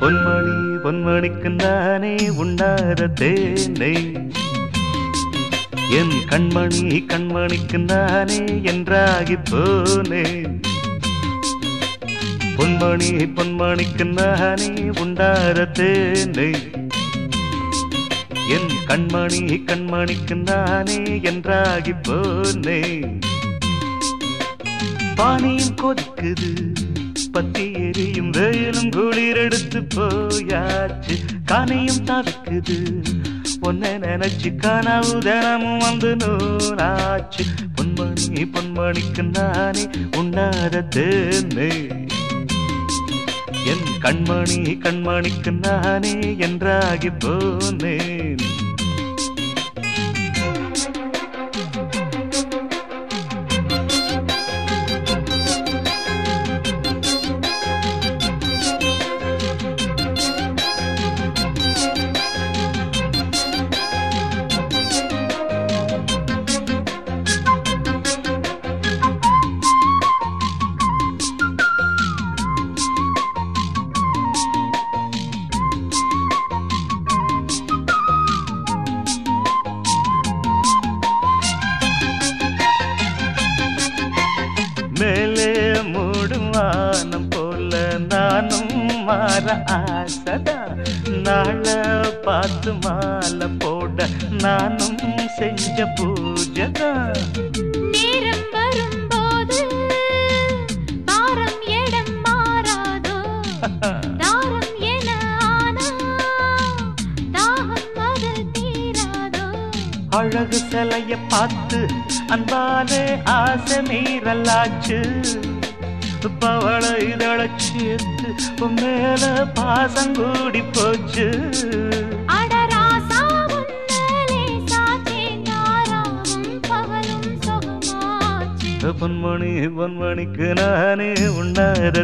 பொன்மணி பொன்மணிக்கு நானே உண்ணாத தேனை. என் கண்மணி கண்மணிக்கு நானே என்றாகி போனேன். பொன்மணி பொன்மணிக்கு நானே உண்டாத தேனை. என் கண்மணி கண்மணிக்கு நானே என்றாகி போனேன். பானியும் கொதிக்குது பத்தி எரியும் வெயிலும் குளிர் எடுத்து போயாச்சு. கானையும் தவிக்குது. ஒன்ன நினைச்சு கனவு தினமும் வந்து நூலாச்சு. பொன்மணி பொன்மணிக்கு நானே உண்ணாத தேனே. என் கண்மணி கண்மணிக்கு நானே என்றாகி போனேன். மாற ஆசதா. நாள பார்த்து மாலை போட நானும் செஞ்ச பூஜைதான் நேரம் வரும்போது பாரம் எடம் மாறாதோ? தாரம் என அழகு சிலைய பார்த்து அன்பாலே ஆசை மீறலாச்சு. பவள இதழ சேர்த்து உன் மேல பாசம் கூடி போச்சு. பொன்மணி பொன்மணிக்கு நானே உண்ணாத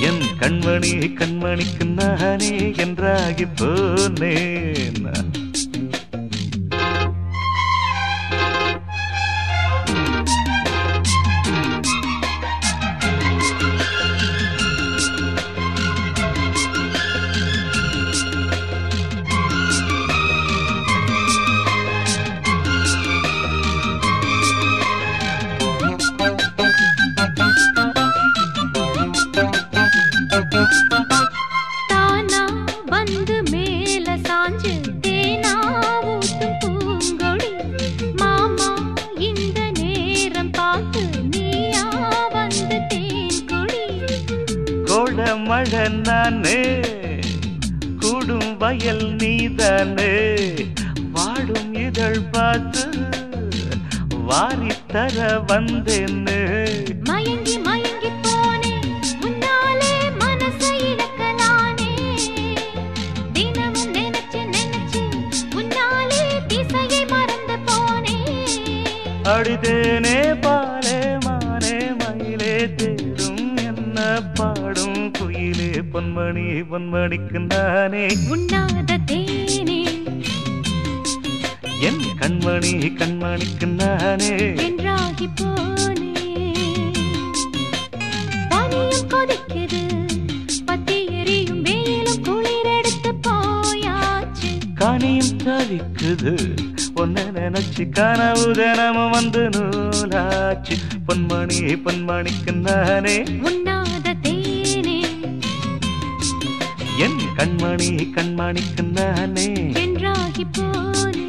என் கண்மணி கண்மணிக்கு நானே என்றாகி போனேன். மழை நானே கூடும் வயல் நீதானே. வாடும் இதழ் பார்த்து வாரித்தர வந்தேன்னு. போனேன் அடிதேனே பாலே மானே மயிலே தேரும் என்ன பாடும் குயிலே பொன்மணி பொன்மணிக்கு நானே உண்ணாத தேனே என் கண்மணி கண்மணிக்கு நானே என்றாகி போனே பனியும் கொதிக்குது பத்தி எரியும் வெயிலும் குளிர் எடுத்து போயாச்சு காணியும் தவிக்குது நினைச்சு கனவு தினமும் வந்து நூலாச்சு. பொன்மணி பொன்மணிக்கு நானே. உண்ணாத தேனே. என் கண்மணி கண்மணிக்கு நானே. என்றாகி போனே